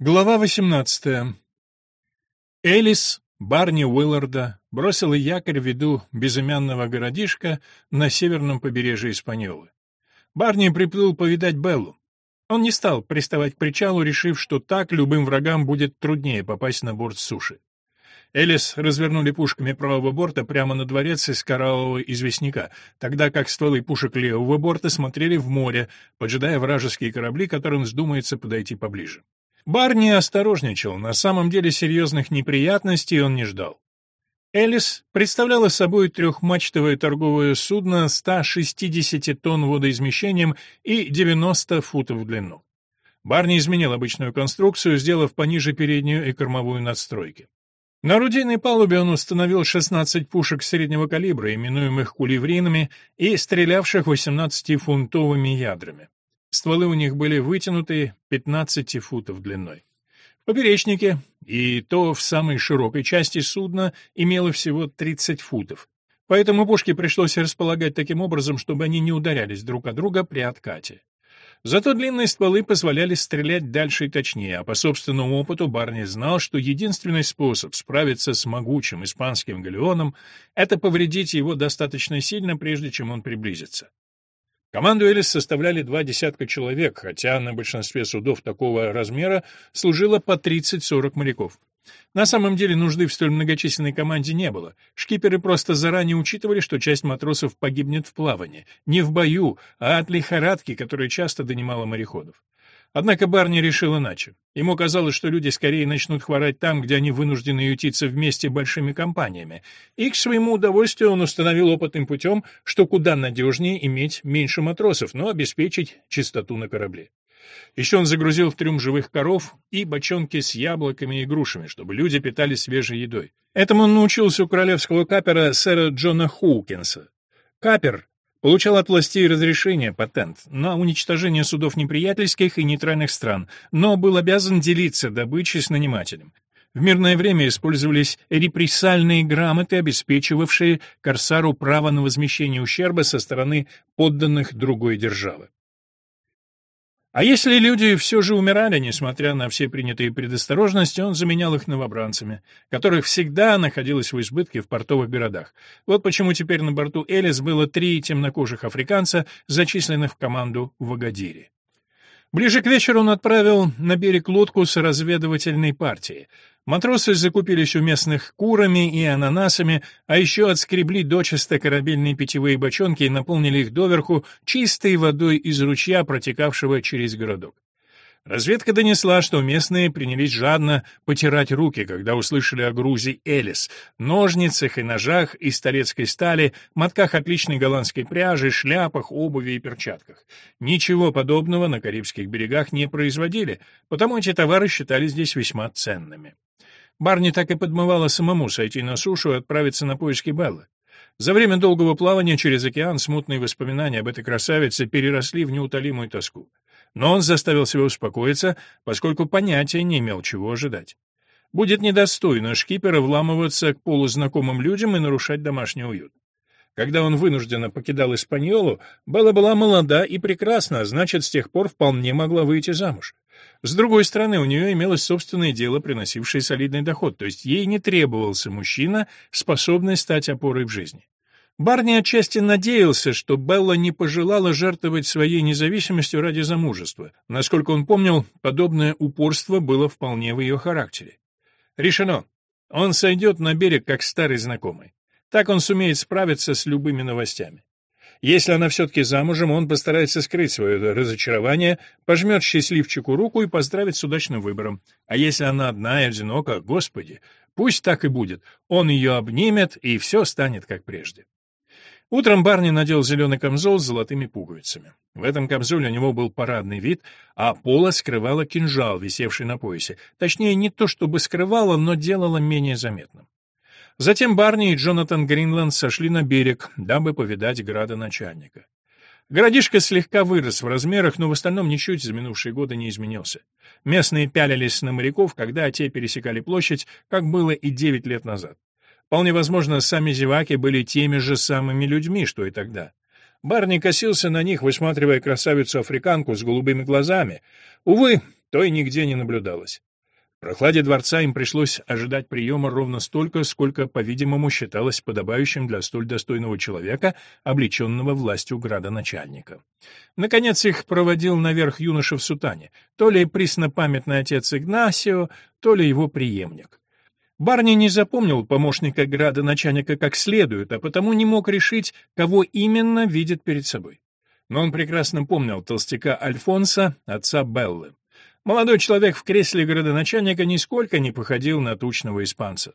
Глава 18. Элис, Барни Уилларда, бросила якорь в виду безымянного городишка на северном побережье Испаньолы. Барни приплыл повидать Беллу. Он не стал приставать к причалу, решив, что так любым врагам будет труднее попасть на борт суши. Элис развернули пушками правого борта прямо на дворец из кораллового известняка, тогда как стволы пушек левого борта смотрели в море, поджидая вражеские корабли, которым вздумается подойти поближе. Барни осторожничал, на самом деле серьезных неприятностей он не ждал. Элис представляла собой трехмачтовое торговое судно 160 тонн водоизмещением и 90 футов в длину. Барни изменил обычную конструкцию, сделав пониже переднюю и кормовую надстройки. На орудийной палубе он установил 16 пушек среднего калибра, именуемых кулевринами, и стрелявших 18-фунтовыми ядрами. Стволы у них были вытянутые 15 футов длиной. В поперечнике, и то в самой широкой части судна, имело всего 30 футов. Поэтому пушки пришлось располагать таким образом, чтобы они не ударялись друг о друга при откате. Зато длинные стволы позволяли стрелять дальше и точнее, а по собственному опыту Барни знал, что единственный способ справиться с могучим испанским галеоном — это повредить его достаточно сильно, прежде чем он приблизится. Команду Элис составляли два десятка человек, хотя на большинстве судов такого размера служило по 30-40 моряков. На самом деле нужды в столь многочисленной команде не было. Шкиперы просто заранее учитывали, что часть матросов погибнет в плавании, не в бою, а от лихорадки, которая часто донимала мореходов. Однако Барни решил иначе. Ему казалось, что люди скорее начнут хворать там, где они вынуждены ютиться вместе большими компаниями. И к своему удовольствию он установил опытным путем, что куда надежнее иметь меньше матросов, но обеспечить чистоту на корабле. Еще он загрузил в трюм живых коров и бочонки с яблоками и грушами, чтобы люди питались свежей едой. Этому он научился у королевского капера сэра Джона Хоукинса. Капер Получал от властей разрешение, патент, на уничтожение судов неприятельских и нейтральных стран, но был обязан делиться добычей с нанимателем. В мирное время использовались репрессальные грамоты, обеспечивавшие корсару право на возмещение ущерба со стороны подданных другой державы. А если люди все же умирали, несмотря на все принятые предосторожности, он заменял их новобранцами, которых всегда находилось в избытке в портовых городах. Вот почему теперь на борту Элис было три темнокожих африканца, зачисленных в команду в Агадире. Ближе к вечеру он отправил на берег лодку с разведывательной партией. Матросы закупились у местных курами и ананасами, а еще отскребли дочисто корабельные питьевые бочонки и наполнили их доверху чистой водой из ручья, протекавшего через городок. Разведка донесла, что местные принялись жадно потирать руки, когда услышали о грузе Элис, ножницах и ножах из турецкой стали, мотках отличной голландской пряжи, шляпах, обуви и перчатках. Ничего подобного на Карибских берегах не производили, потому эти товары считали здесь весьма ценными. Барни так и подмывало самому сойти на сушу и отправиться на поиски Беллы. За время долгого плавания через океан смутные воспоминания об этой красавице переросли в неутолимую тоску. Но он заставил себя успокоиться, поскольку понятия не имел, чего ожидать. Будет недостойно шкипера вламываться к полузнакомым людям и нарушать домашний уют. Когда он вынужденно покидал Испаньолу, Белла была молода и прекрасна, а значит, с тех пор вполне могла выйти замуж. С другой стороны, у нее имелось собственное дело, приносившее солидный доход, то есть ей не требовался мужчина, способный стать опорой в жизни. Барни отчасти надеялся, что Белла не пожелала жертвовать своей независимостью ради замужества. Насколько он помнил, подобное упорство было вполне в ее характере. Решено. Он сойдет на берег как старый знакомый. Так он сумеет справиться с любыми новостями. Если она все-таки замужем, он постарается скрыть свое разочарование, пожмет счастливчику руку и поздравит с удачным выбором. А если она одна и одинока, господи, пусть так и будет. Он ее обнимет, и все станет как прежде. Утром Барни надел зеленый камзол с золотыми пуговицами. В этом камзоле у него был парадный вид, а пола скрывала кинжал, висевший на поясе. Точнее, не то чтобы скрывала, но делала менее заметным. Затем Барни и Джонатан Гринланд сошли на берег, дабы повидать градоначальника. Городишко слегка вырос в размерах, но в остальном ничуть за минувшие годы не изменился. Местные пялились на моряков, когда те пересекали площадь, как было и девять лет назад. Вполне возможно, сами зеваки были теми же самыми людьми, что и тогда. Барни косился на них, высматривая красавицу-африканку с голубыми глазами. Увы, той нигде не наблюдалось. В прохладе дворца им пришлось ожидать приема ровно столько, сколько, по-видимому, считалось подобающим для столь достойного человека, облеченного властью градоначальника. Наконец их проводил наверх юноша в сутане, то ли преснопамятный отец Игнасио, то ли его преемник. Барни не запомнил помощника градоначальника как следует, а потому не мог решить, кого именно видит перед собой. Но он прекрасно помнил толстяка Альфонса, отца Беллы. Молодой человек в кресле городоначальника нисколько не походил на тучного испанца.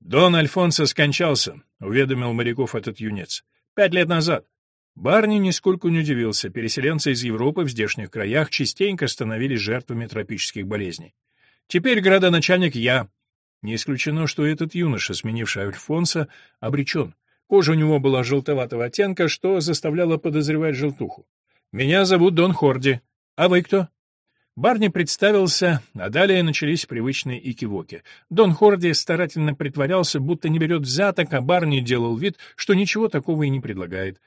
«Дон Альфонсо скончался», — уведомил моряков этот юнец. «Пять лет назад». Барни нисколько не удивился. Переселенцы из Европы в здешних краях частенько становились жертвами тропических болезней. «Теперь городоначальник я». Не исключено, что этот юноша, сменивший Альфонса, обречен. Кожа у него была желтоватого оттенка, что заставляло подозревать желтуху. «Меня зовут Дон Хорди. А вы кто?» Барни представился, а далее начались привычные икивоки. Дон Хорди старательно притворялся, будто не берет взяток, а Барни делал вид, что ничего такого и не предлагает.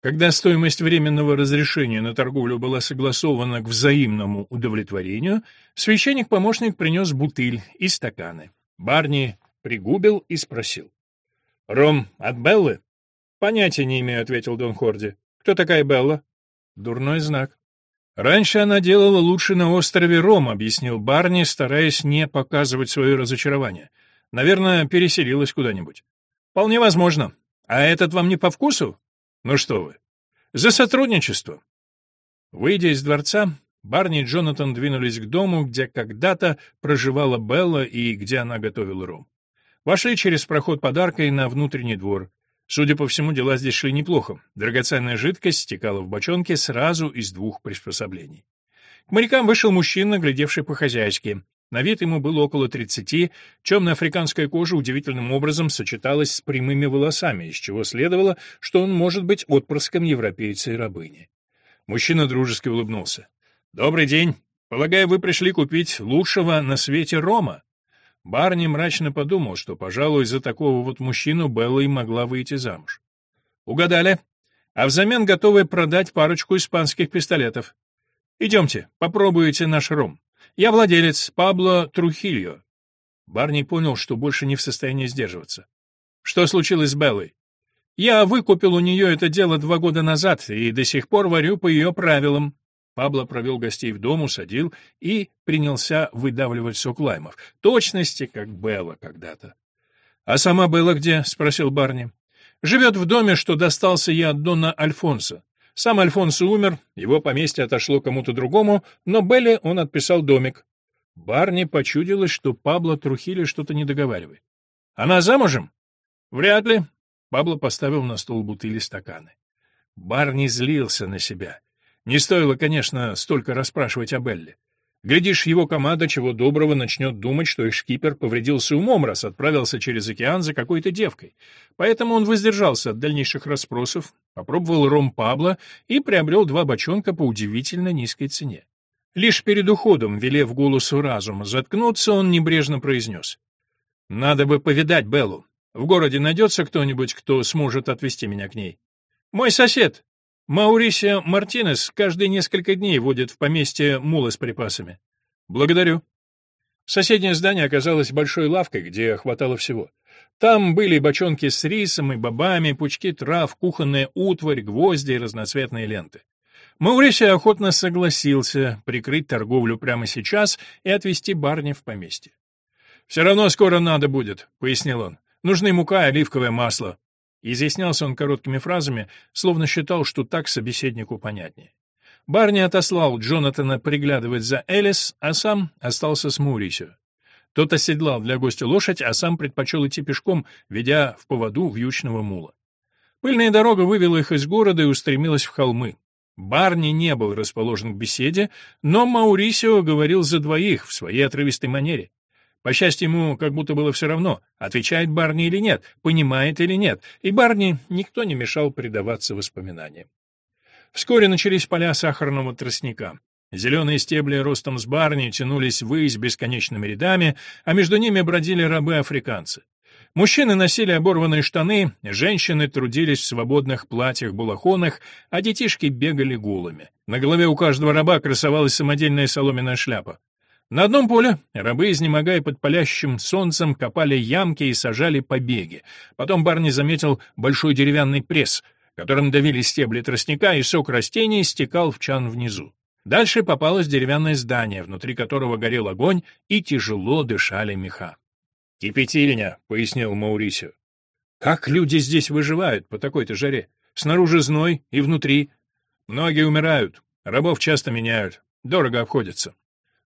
Когда стоимость временного разрешения на торговлю была согласована к взаимному удовлетворению, священник-помощник принес бутыль и стаканы. Барни пригубил и спросил. «Ром от Беллы?» «Понятия не имею», — ответил Дон Хорди. «Кто такая Белла?» «Дурной знак». «Раньше она делала лучше на острове Ром», — объяснил Барни, стараясь не показывать свое разочарование. «Наверное, переселилась куда-нибудь». «Вполне возможно. А этот вам не по вкусу?» «Ну что вы. За сотрудничество». Выйдя из дворца, Барни и Джонатан двинулись к дому, где когда-то проживала Белла и где она готовила ром. Вошли через проход подарка и на внутренний двор. Судя по всему, дела здесь шли неплохо. Драгоценная жидкость стекала в бочонке сразу из двух приспособлений. К морякам вышел мужчина, глядевший по-хозяйски. На вид ему было около тридцати, темно-африканская кожа удивительным образом сочеталась с прямыми волосами, из чего следовало, что он может быть отпрыском европейца и рабыни. Мужчина дружески улыбнулся. «Добрый день. Полагаю, вы пришли купить лучшего на свете рома?» Барни мрачно подумал, что, пожалуй, за такого вот мужчину Белла и могла выйти замуж. «Угадали. А взамен готовы продать парочку испанских пистолетов. Идемте, попробуйте наш ром. Я владелец Пабло Трухильо». Барни понял, что больше не в состоянии сдерживаться. «Что случилось с Беллой?» «Я выкупил у нее это дело два года назад и до сих пор варю по ее правилам. Пабло провел гостей в дом, усадил и принялся выдавливать сок лаймов. Точности, как Белла когда-то. — А сама Белла где? — спросил Барни. — Живет в доме, что достался я от Дона Альфонса. Сам Альфонсо умер, его поместье отошло кому-то другому, но Белле он отписал домик. Барни почудилось, что Пабло Трухили что-то не договаривает. «Она замужем?» «Вряд ли». Пабло поставил на стол бутыли стаканы. Барни злился на себя. Не стоило, конечно, столько расспрашивать о Белле. Глядишь, его команда чего доброго начнет думать, что их шкипер повредился умом, раз отправился через океан за какой-то девкой. Поэтому он воздержался от дальнейших расспросов, попробовал ром Пабло и приобрел два бочонка по удивительно низкой цене. Лишь перед уходом, велев голосу разума заткнуться, он небрежно произнес. «Надо бы повидать Беллу. В городе найдется кто-нибудь, кто сможет отвезти меня к ней?» «Мой сосед», Маурисио Мартинес каждые несколько дней водит в поместье мулы с припасами. Благодарю. Соседнее здание оказалось большой лавкой, где хватало всего. Там были бочонки с рисом и бобами, пучки трав, кухонная утварь, гвозди и разноцветные ленты. Маурисио охотно согласился прикрыть торговлю прямо сейчас и отвезти барни в поместье. «Все равно скоро надо будет», — пояснил он. «Нужны мука и оливковое масло. Изъяснялся он короткими фразами, словно считал, что так собеседнику понятнее. Барни отослал Джонатана приглядывать за Элис, а сам остался с Мурисио. Тот оседлал для гостя лошадь, а сам предпочел идти пешком, ведя в поводу вьючного мула. Пыльная дорога вывела их из города и устремилась в холмы. Барни не был расположен к беседе, но Маурисио говорил за двоих в своей отрывистой манере. По счастью, ему как будто было все равно, отвечает Барни или нет, понимает или нет, и Барни никто не мешал предаваться воспоминаниям. Вскоре начались поля сахарного тростника. Зеленые стебли ростом с барни тянулись ввысь бесконечными рядами, а между ними бродили рабы-африканцы. Мужчины носили оборванные штаны, женщины трудились в свободных платьях-булахонах, а детишки бегали голыми. На голове у каждого раба красовалась самодельная соломенная шляпа. На одном поле рабы, изнемогая под палящим солнцем, копали ямки и сажали побеги. Потом Барни заметил большой деревянный пресс, которым давили стебли тростника, и сок растений стекал в чан внизу. Дальше попалось деревянное здание, внутри которого горел огонь, и тяжело дышали меха. «Кипятильня», — пояснил Маурисио. «Как люди здесь выживают по такой-то жаре? Снаружи зной и внутри. Многие умирают, рабов часто меняют, дорого обходится».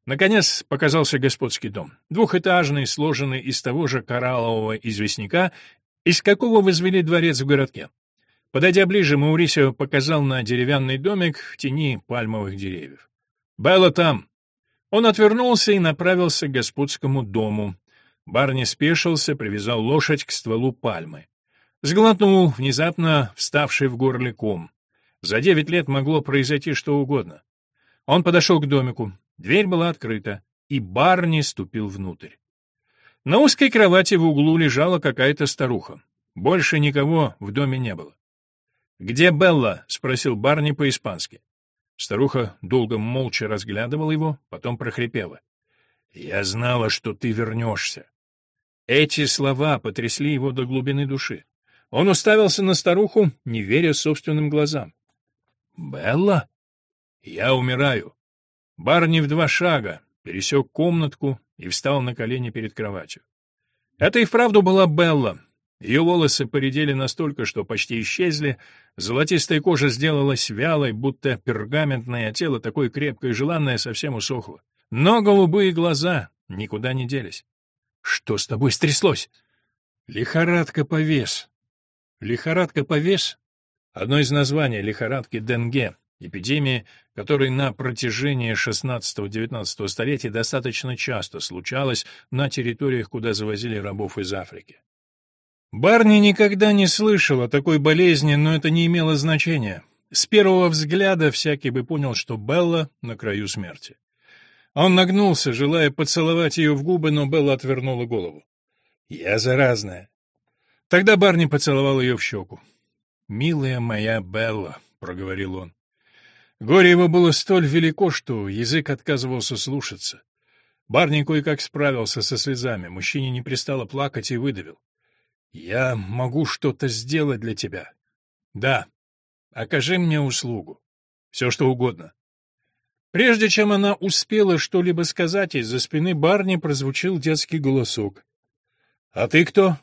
Наконец показался господский дом. Двухэтажный, сложенный из того же кораллового известняка, из какого возвели дворец в городке. Подойдя ближе, Маурисио показал на деревянный домик в тени пальмовых деревьев. «Белла там!» Он отвернулся и направился к господскому дому. Барни спешился, привязал лошадь к стволу пальмы. Сглотнул внезапно вставший в горле ком. За девять лет могло произойти что угодно. Он подошел к домику. Дверь была открыта, и Барни ступил внутрь. На узкой кровати в углу лежала какая-то старуха. Больше никого в доме не было. «Где Белла?» — спросил Барни по-испански. Старуха долго молча разглядывала его, потом прохрипела. «Я знала, что ты вернешься». Эти слова потрясли его до глубины души. Он уставился на старуху, не веря собственным глазам. «Белла? Я умираю. Барни в два шага пересек комнатку и встал на колени перед кроватью. Это и вправду была Белла. Ее волосы поредели настолько, что почти исчезли, золотистая кожа сделалась вялой, будто пергаментное, а тело такое крепкое и желанное совсем усохло. Но голубые глаза никуда не делись. «Что с тобой стряслось?» «Лихорадка повес». «Лихорадка повес» — одно из названий лихорадки Денге, эпидемии, которая на протяжении XVI-XIX столетий достаточно часто случалась на территориях, куда завозили рабов из Африки. Барни никогда не слышал о такой болезни, но это не имело значения. С первого взгляда всякий бы понял, что Белла на краю смерти. Он нагнулся, желая поцеловать ее в губы, но Белла отвернула голову. «Я заразная». Тогда Барни поцеловал ее в щеку. «Милая моя Белла», — проговорил он. Горе его было столь велико, что язык отказывался слушаться. Барни кое-как справился со слезами, мужчине не пристало плакать и выдавил. «Я могу что-то сделать для тебя». «Да. Окажи мне услугу. Все, что угодно». Прежде чем она успела что-либо сказать, из-за спины Барни прозвучал детский голосок. «А ты кто?»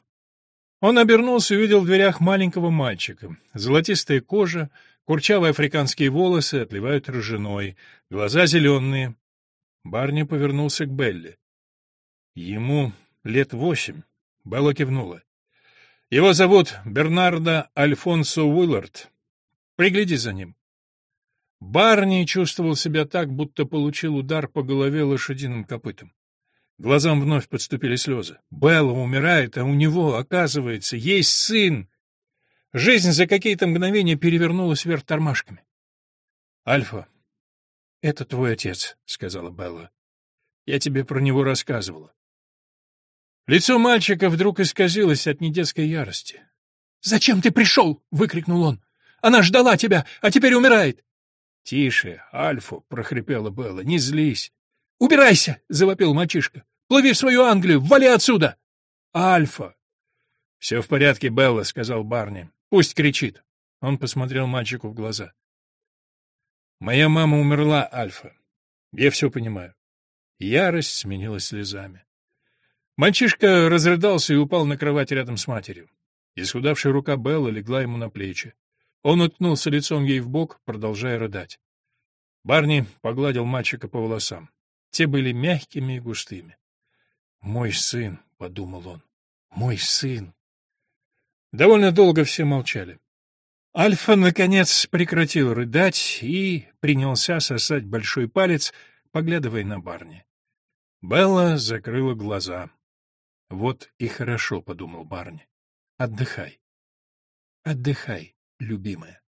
Он обернулся и увидел в дверях маленького мальчика. Золотистая кожа, Курчавые африканские волосы отливают рыжиной, глаза зеленые. Барни повернулся к Белли. Ему лет восемь. Белла кивнула. Его зовут Бернардо Альфонсо Уиллард. Пригляди за ним. Барни чувствовал себя так, будто получил удар по голове лошадиным копытом. Глазам вновь подступили слезы. Белла умирает, а у него, оказывается, есть сын. Жизнь за какие-то мгновения перевернулась вверх тормашками. «Альфа, это твой отец», — сказала Белла. «Я тебе про него рассказывала». Лицо мальчика вдруг исказилось от недетской ярости. «Зачем ты пришел?» — выкрикнул он. «Она ждала тебя, а теперь умирает!» «Тише, Альфа!» — прохрипела Белла. «Не злись!» «Убирайся!» — завопил мальчишка. «Плыви в свою Англию! Вали отсюда!» «Альфа!» «Все в порядке, Белла», — сказал Барни. Пусть кричит. Он посмотрел мальчику в глаза. Моя мама умерла, Альфа. Я все понимаю. Ярость сменилась слезами. Мальчишка разрыдался и упал на кровать рядом с матерью. Исхудавшая рука Белла легла ему на плечи. Он уткнулся лицом ей в бок, продолжая рыдать. Барни погладил мальчика по волосам. Те были мягкими и густыми. «Мой сын», — подумал он, — «мой сын». Довольно долго все молчали. Альфа, наконец, прекратил рыдать и принялся сосать большой палец, поглядывая на Барни. Белла закрыла глаза. «Вот и хорошо», — подумал Барни. «Отдыхай. Отдыхай, любимая».